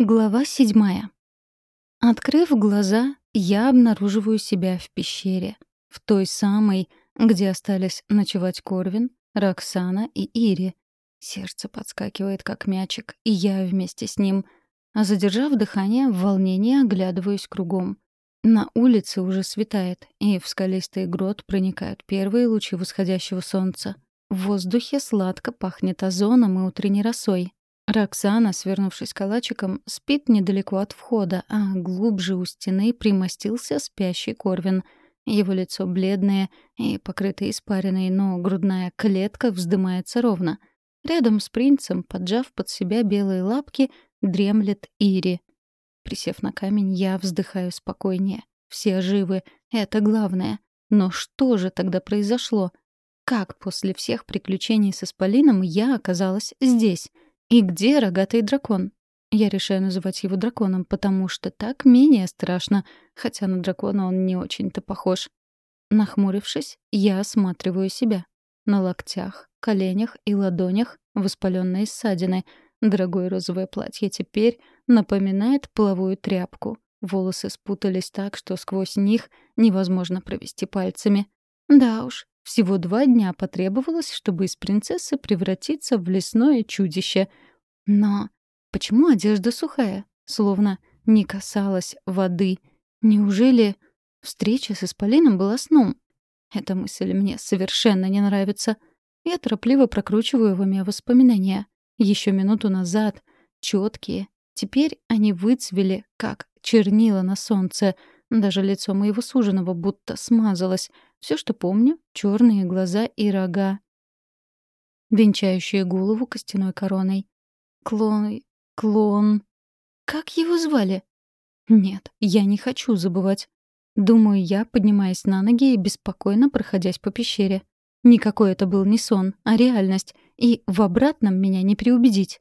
Глава седьмая. Открыв глаза, я обнаруживаю себя в пещере. В той самой, где остались ночевать Корвин, Роксана и Ири. Сердце подскакивает, как мячик, и я вместе с ним. А задержав дыхание, в волнении оглядываюсь кругом. На улице уже светает, и в скалистый грот проникают первые лучи восходящего солнца. В воздухе сладко пахнет озоном и утренней росой, Роксана, свернувшись калачиком, спит недалеко от входа, а глубже у стены примостился спящий Корвин. Его лицо бледное и покрытое испариной, но грудная клетка вздымается ровно. Рядом с принцем, поджав под себя белые лапки, дремлет Ири. Присев на камень, я вздыхаю спокойнее. Все живы, это главное. Но что же тогда произошло? Как после всех приключений с Исполином я оказалась здесь? И где рогатый дракон? Я решаю называть его драконом, потому что так менее страшно, хотя на дракона он не очень-то похож. Нахмурившись, я осматриваю себя. На локтях, коленях и ладонях воспаленные ссадины. Дорогое розовое платье теперь напоминает половую тряпку. Волосы спутались так, что сквозь них невозможно провести пальцами. Да уж, всего два дня потребовалось, чтобы из принцессы превратиться в лесное чудище. Но почему одежда сухая, словно не касалась воды? Неужели встреча с Исполином была сном? Эта мысль мне совершенно не нравится. Я торопливо прокручиваю в уме воспоминания. Еще минуту назад, четкие, теперь они выцвели, как чернила на солнце — даже лицо моего суженого будто смазалось. Все, что помню — черные глаза и рога, венчающие голову костяной короной. Клон... клон... Как его звали? Нет, я не хочу забывать. Думаю я, поднимаясь на ноги и беспокойно проходясь по пещере. Никакой это был не сон, а реальность, и в обратном меня не переубедить.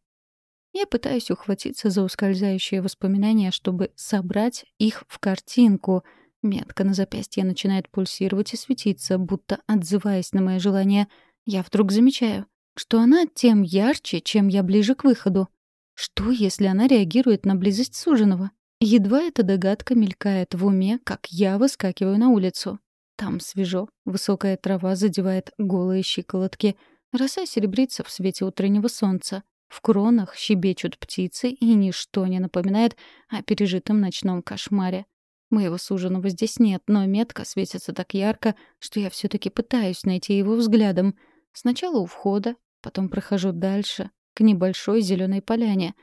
Я пытаюсь ухватиться за ускользающие воспоминания, чтобы собрать их в картинку. Метка на запястье начинает пульсировать и светиться, будто отзываясь на мои желания. Я вдруг замечаю, что она тем ярче, чем я ближе к выходу. Что, если она реагирует на близость суженого? Едва эта догадка мелькает в уме, как я выскакиваю на улицу. Там свежо, высокая трава задевает голые щиколотки, роса серебрится в свете утреннего солнца. В кронах щебечут птицы, и ничто не напоминает о пережитом ночном кошмаре. Моего суженого здесь нет, но метка светится так ярко, что я все таки пытаюсь найти его взглядом. Сначала у входа, потом прохожу дальше, к небольшой зеленой поляне.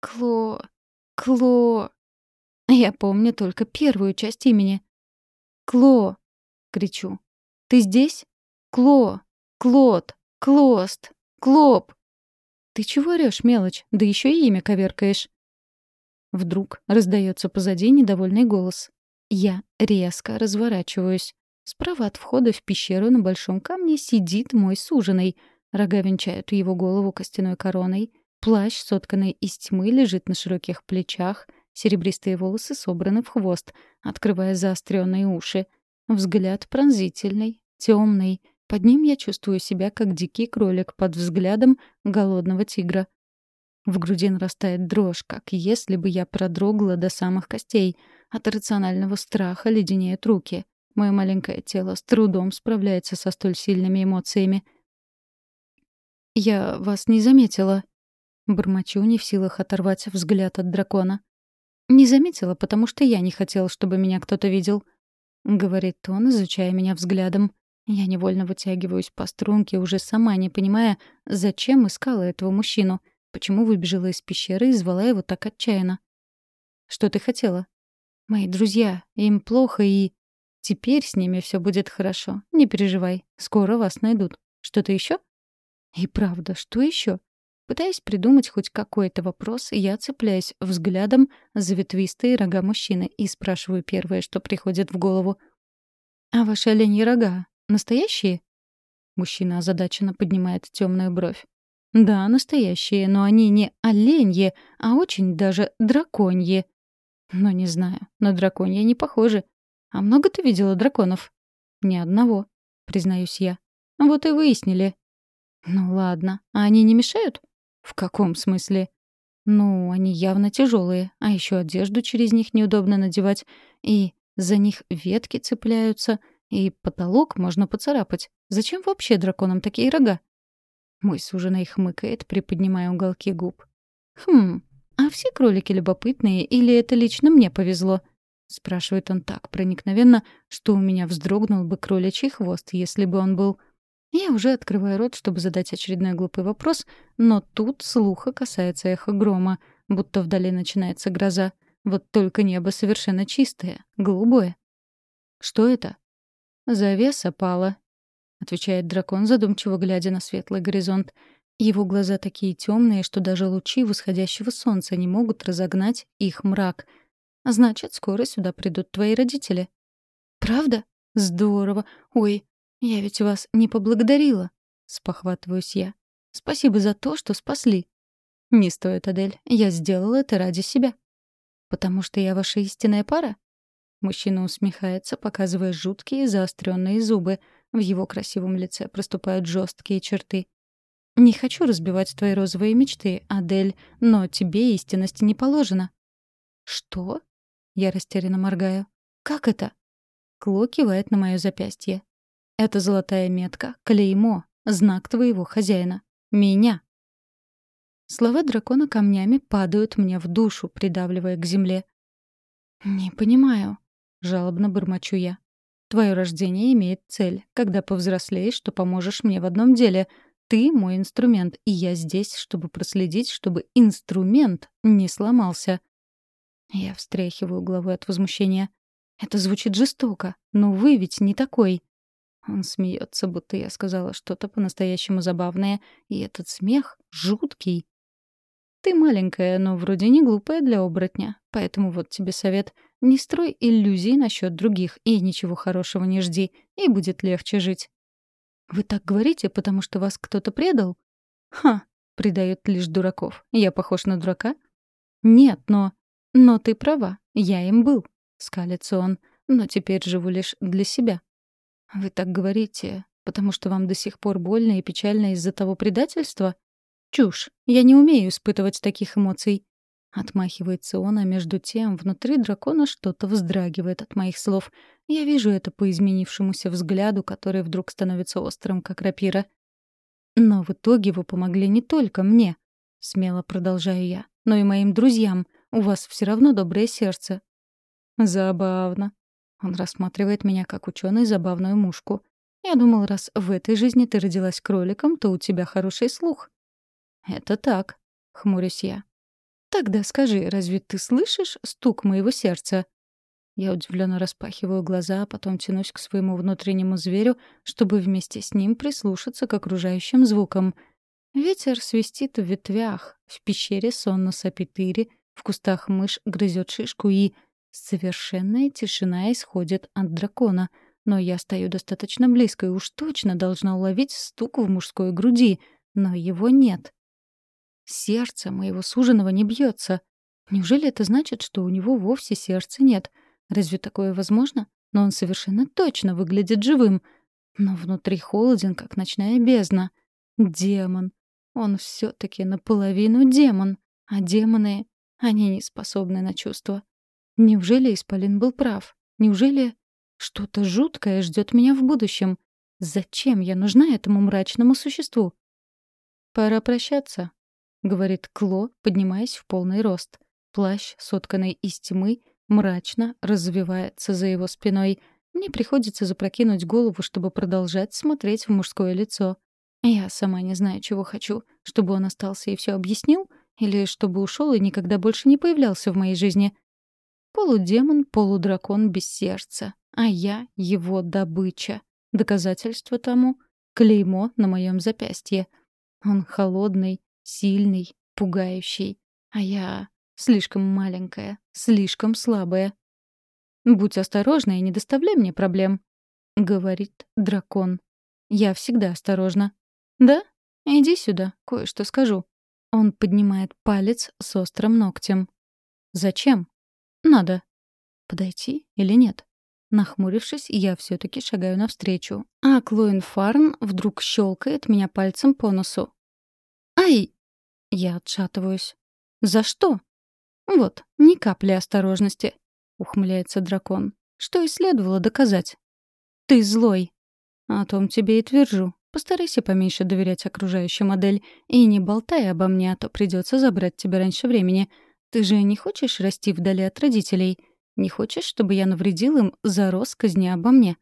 Кло... Кло... Я помню только первую часть имени. «Кло!» — кричу. «Ты здесь? Кло! Клод! Клост! Клоп!» «Ты чего орёшь, мелочь? Да еще и имя коверкаешь!» Вдруг раздается позади недовольный голос. Я резко разворачиваюсь. Справа от входа в пещеру на большом камне сидит мой суженый. Рога венчают его голову костяной короной. Плащ, сотканный из тьмы, лежит на широких плечах. Серебристые волосы собраны в хвост, открывая заостренные уши. Взгляд пронзительный, темный, под ним я чувствую себя как дикий кролик под взглядом голодного тигра. В груди нарастает дрожь, как если бы я продрогла до самых костей. От рационального страха леденеют руки. Мое маленькое тело с трудом справляется со столь сильными эмоциями. «Я вас не заметила». Бормочу, не в силах оторвать взгляд от дракона. «Не заметила, потому что я не хотел, чтобы меня кто-то видел», — говорит он, изучая меня взглядом. Я невольно вытягиваюсь по струнке, уже сама не понимая, зачем искала этого мужчину, почему выбежала из пещеры и звала его так отчаянно. «Что ты хотела?» «Мои друзья, им плохо и...» «Теперь с ними все будет хорошо. Не переживай, скоро вас найдут. Что-то еще? И правда, что еще? Пытаясь придумать хоть какой-то вопрос, я цепляюсь взглядом за ветвистые рога мужчины и спрашиваю первое, что приходит в голову. «А ваши оленьи рога, Настоящие? Мужчина озадаченно поднимает темную бровь. Да, настоящие, но они не оленьи, а очень даже драконьи. Но не знаю, на драконья не похожи. А много ты видела драконов? Ни одного, признаюсь я. Вот и выяснили. Ну ладно, а они не мешают? В каком смысле? Ну, они явно тяжелые, а еще одежду через них неудобно надевать, и за них ветки цепляются, и потолок можно поцарапать. Зачем вообще драконам такие рога? Мой суженый хмыкает, приподнимая уголки губ. «Хм, а все кролики любопытные, или это лично мне повезло?» — спрашивает он так проникновенно, что у меня вздрогнул бы кроличий хвост, если бы он был... Я уже открываю рот, чтобы задать очередной глупый вопрос, но тут слуха касается эхо грома, будто вдали начинается гроза. Вот только небо совершенно чистое, голубое. «Что это?» «Завеса пала», — отвечает дракон, задумчиво глядя на светлый горизонт. Его глаза такие темные, что даже лучи восходящего солнца не могут разогнать их мрак — Значит, скоро сюда придут твои родители. Правда? Здорово. Ой, я ведь вас не поблагодарила. Спохватываюсь я. Спасибо за то, что спасли. Не стоит, Адель. Я сделала это ради себя. Потому что я ваша истинная пара? Мужчина усмехается, показывая жуткие заостренные зубы. В его красивом лице проступают жесткие черты. «Не хочу разбивать твои розовые мечты, Адель, но тебе истинности не положено». «Что?» Я растерянно моргаю. «Как это?» Кло кивает на мое запястье. «Это золотая метка, клеймо, знак твоего хозяина. Меня». Слова дракона камнями падают мне в душу, придавливая к земле. «Не понимаю», — жалобно бормочу я. «Твое рождение имеет цель. Когда повзрослеешь, то поможешь мне в одном деле. Ты — мой инструмент, и я здесь, чтобы проследить, чтобы инструмент не сломался. Я встряхиваю головой от возмущения. Это звучит жестоко, но вы ведь не такой. Он смеется, будто я сказала что-то по-настоящему забавное, и этот смех жуткий. Ты маленькая, но вроде не глупая для оборотня, поэтому вот тебе совет. Не строй иллюзий насчет других и ничего хорошего не жди, и будет легче жить. Вы так говорите, потому что вас кто-то предал? Ха, предают лишь дураков. Я похож на дурака? Нет, но «Но ты права, я им был», — скалится он, «но теперь живу лишь для себя». «Вы так говорите, потому что вам до сих пор больно и печально из-за того предательства?» «Чушь, я не умею испытывать таких эмоций». Отмахивается он, а между тем внутри дракона что-то вздрагивает от моих слов. Я вижу это по изменившемуся взгляду, который вдруг становится острым, как рапира. «Но в итоге вы помогли не только мне», — смело продолжаю я, — «но и моим друзьям. У вас все равно доброе сердце». «Забавно». Он рассматривает меня как ученый забавную мушку. «Я думал, раз в этой жизни ты родилась кроликом, то у тебя хороший слух». «Это так», — хмурюсь я. «Тогда скажи, разве ты слышишь стук моего сердца?» Я удивленно распахиваю глаза, а потом тянусь к своему внутреннему зверю, чтобы вместе с ним прислушаться к окружающим звукам. Ветер свистит в ветвях, в пещере сонно сопит Ири, в кустах мышь грызет шишку, и совершенная тишина исходит от дракона. Но я стою достаточно близко и уж точно должна уловить стук в мужской груди, но его нет. Сердце моего суженого не бьется. Неужели это значит, что у него вовсе сердца нет? Разве такое возможно? Но он совершенно точно выглядит живым. Но внутри холоден, как ночная бездна. Демон. Он все таки наполовину демон. А демоны они не способны на чувства. Неужели Исполин был прав? Неужели что-то жуткое ждет меня в будущем? Зачем я нужна этому мрачному существу? «Пора прощаться», — говорит Кло, поднимаясь в полный рост. Плащ, сотканный из тьмы, мрачно развивается за его спиной. Мне приходится запрокинуть голову, чтобы продолжать смотреть в мужское лицо. Я сама не знаю, чего хочу. Чтобы он остался и все объяснил — или чтобы ушел и никогда больше не появлялся в моей жизни. Полудемон, полудракон без сердца. А я — его добыча. Доказательство тому — клеймо на моем запястье. Он холодный, сильный, пугающий. А я слишком маленькая, слишком слабая. «Будь осторожна и не доставляй мне проблем», — говорит дракон. «Я всегда осторожна». «Да? Иди сюда, кое-что скажу». Он поднимает палец с острым ногтем. «Зачем?» «Надо». «Подойти или нет?» Нахмурившись, я все таки шагаю навстречу, а Клоин Фарн вдруг щелкает меня пальцем по носу. «Ай!» Я отшатываюсь. За что? Вот, ни капли осторожности, ухмыляется дракон. Что и следовало доказать. Ты злой. О том тебе и твержу. Постарайся поменьше доверять окружающей модель и не болтай обо мне, а то придется забрать тебя раньше времени. Ты же не хочешь расти вдали от родителей? Не хочешь, чтобы я навредил им за росказни обо мне?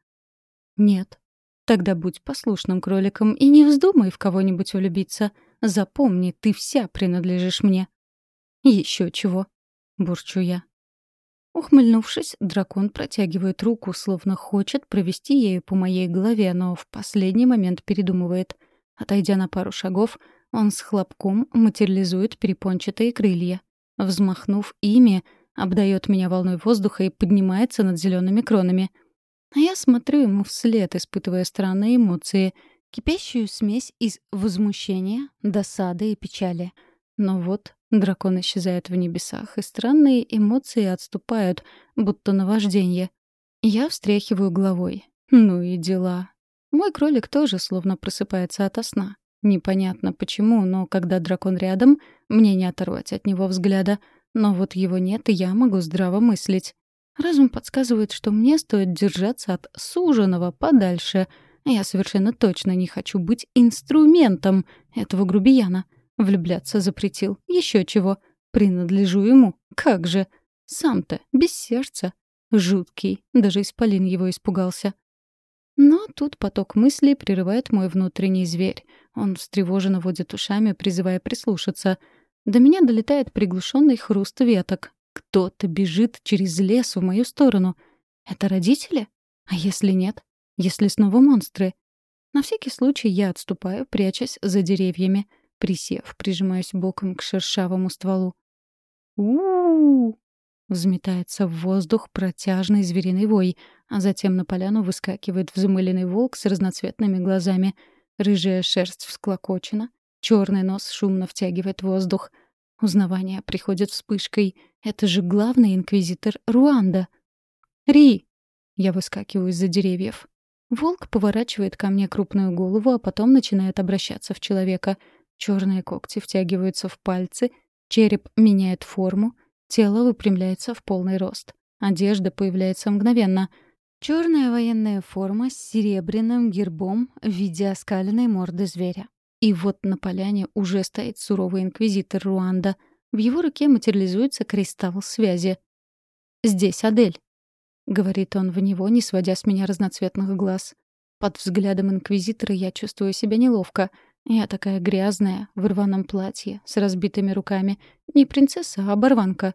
Нет. Тогда будь послушным кроликом и не вздумай в кого-нибудь влюбиться. Запомни, ты вся принадлежишь мне. Еще чего, бурчу я. Ухмыльнувшись, дракон протягивает руку, словно хочет провести ею по моей голове, но в последний момент передумывает. Отойдя на пару шагов, он с хлопком материализует перепончатые крылья. Взмахнув ими, обдает меня волной воздуха и поднимается над зелеными кронами. А я смотрю ему вслед, испытывая странные эмоции, кипящую смесь из возмущения, досады и печали. Но вот Дракон исчезает в небесах, и странные эмоции отступают, будто наваждение. Я встряхиваю головой. Ну и дела. Мой кролик тоже словно просыпается ото сна. Непонятно почему, но когда дракон рядом, мне не оторвать от него взгляда. Но вот его нет, и я могу здраво мыслить. Разум подсказывает, что мне стоит держаться от суженого подальше. Я совершенно точно не хочу быть инструментом этого грубияна. Влюбляться запретил. Еще чего. Принадлежу ему. Как же. Сам-то, без сердца. Жуткий. Даже Исполин его испугался. Но тут поток мыслей прерывает мой внутренний зверь. Он встревоженно водит ушами, призывая прислушаться. До меня долетает приглушенный хруст веток. Кто-то бежит через лес в мою сторону. Это родители? А если нет? Если снова монстры? На всякий случай я отступаю, прячась за деревьями. Присев, прижимаюсь боком к шершавому стволу. у Взметается в воздух протяжный звериный вой, а затем на поляну выскакивает взмыленный волк с разноцветными глазами. Рыжая шерсть всклокочена, черный нос шумно втягивает воздух. Узнавание приходит вспышкой. Это же главный инквизитор Руанда. «Ри!» Я выскакиваю из-за деревьев. Волк поворачивает ко мне крупную голову, а потом начинает обращаться в человека — Черные когти втягиваются в пальцы, череп меняет форму, тело выпрямляется в полный рост. Одежда появляется мгновенно. Черная военная форма с серебряным гербом в виде оскаленной морды зверя. И вот на поляне уже стоит суровый инквизитор Руанда. В его руке материализуется кристалл связи. «Здесь Адель», — говорит он в него, не сводя с меня разноцветных глаз. Под взглядом инквизитора я чувствую себя неловко — я такая грязная, в рваном платье, с разбитыми руками. Не принцесса, а оборванка.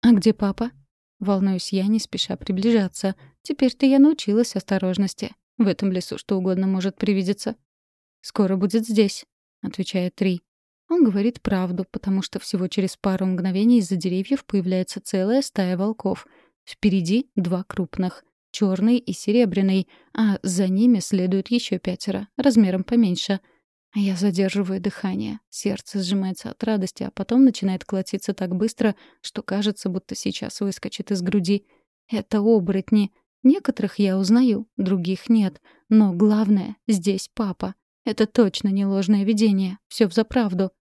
«А где папа?» Волнуюсь я, не спеша приближаться. Теперь-то я научилась осторожности. В этом лесу что угодно может привидеться. «Скоро будет здесь», — отвечает Три. Он говорит правду, потому что всего через пару мгновений из-за деревьев появляется целая стая волков. Впереди два крупных — черный и серебряный, а за ними следует еще пятеро, размером поменьше — я задерживаю дыхание. Сердце сжимается от радости, а потом начинает колотиться так быстро, что кажется, будто сейчас выскочит из груди. Это оборотни. Некоторых я узнаю, других нет. Но главное, здесь папа. Это точно не ложное видение. Все взаправду.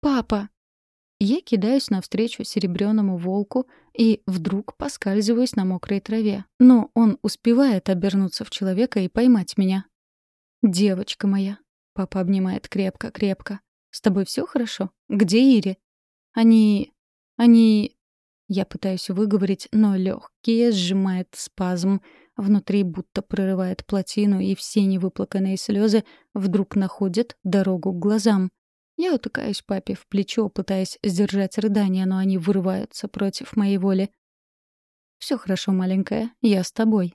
«Папа!» Я кидаюсь навстречу серебряному волку и вдруг поскальзываюсь на мокрой траве. Но он успевает обернуться в человека и поймать меня. «Девочка моя, Папа обнимает крепко-крепко. «С тобой все хорошо? Где Ири?» «Они... они...» Я пытаюсь выговорить, но легкие сжимает спазм. Внутри будто прорывает плотину, и все невыплаканные слезы вдруг находят дорогу к глазам. Я утыкаюсь папе в плечо, пытаясь сдержать рыдания, но они вырываются против моей воли. Все хорошо, маленькая, я с тобой»,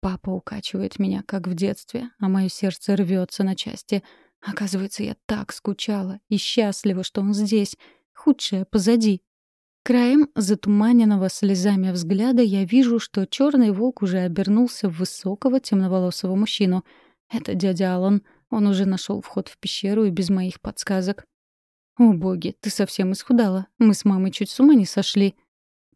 Папа укачивает меня, как в детстве, а мое сердце рвется на части. Оказывается, я так скучала и счастлива, что он здесь. Худшее позади. Краем затуманенного слезами взгляда я вижу, что черный волк уже обернулся в высокого темноволосого мужчину. Это дядя Алан. Он уже нашел вход в пещеру и без моих подсказок. «О, боги, ты совсем исхудала. Мы с мамой чуть с ума не сошли».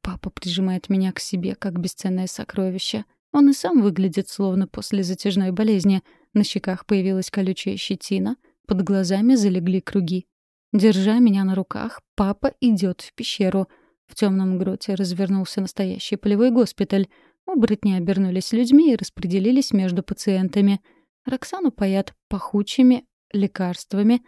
Папа прижимает меня к себе, как бесценное сокровище. Он и сам выглядит словно после затяжной болезни. На щеках появилась колючая щетина, под глазами залегли круги. Держа меня на руках, папа идет в пещеру. В темном гроте развернулся настоящий полевой госпиталь. Оборотни обернулись людьми и распределились между пациентами. Роксану паят пахучими лекарствами.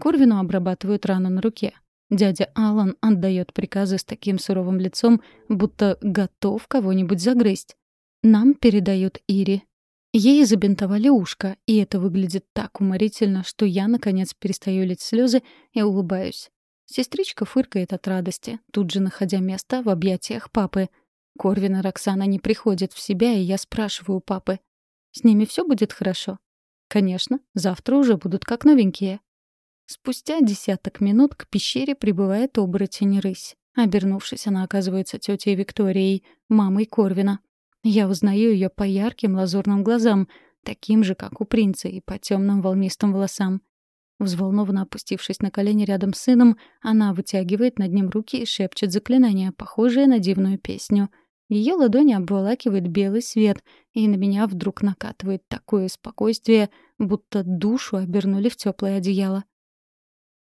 Корвину обрабатывают рану на руке. Дядя Алан отдает приказы с таким суровым лицом, будто готов кого-нибудь загрызть. Нам передают Ири. Ей забинтовали ушко, и это выглядит так уморительно, что я, наконец, перестаю лить слезы и улыбаюсь. Сестричка фыркает от радости, тут же находя место в объятиях папы. Корвин и Роксана не приходят в себя, и я спрашиваю папы. «С ними все будет хорошо?» «Конечно, завтра уже будут как новенькие». Спустя десяток минут к пещере прибывает оборотень-рысь. Обернувшись, она оказывается тетей Викторией, мамой Корвина. Я узнаю ее по ярким лазурным глазам, таким же, как у принца, и по темным волнистым волосам. Взволнованно опустившись на колени рядом с сыном, она вытягивает над ним руки и шепчет заклинание, похожее на дивную песню. Ее ладони обволакивает белый свет, и на меня вдруг накатывает такое спокойствие, будто душу обернули в теплое одеяло.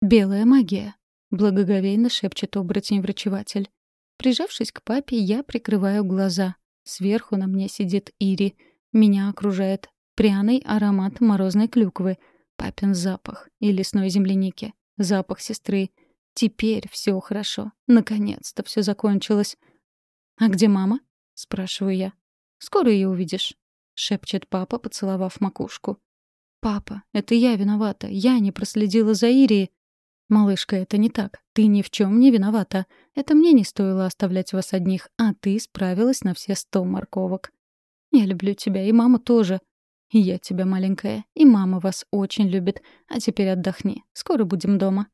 «Белая магия», — благоговейно шепчет оборотень-врачеватель. Прижавшись к папе, я прикрываю глаза. Сверху на мне сидит Ири. Меня окружает пряный аромат морозной клюквы, папин запах и лесной земляники, запах сестры. Теперь все хорошо. Наконец-то все закончилось. «А где мама?» — спрашиваю я. «Скоро ее увидишь», — шепчет папа, поцеловав макушку. «Папа, это я виновата. Я не проследила за Ирией. «Малышка, это не так. Ты ни в чем не виновата. Это мне не стоило оставлять вас одних, а ты справилась на все сто морковок. Я люблю тебя, и маму тоже. И я тебя, маленькая, и мама вас очень любит. А теперь отдохни. Скоро будем дома».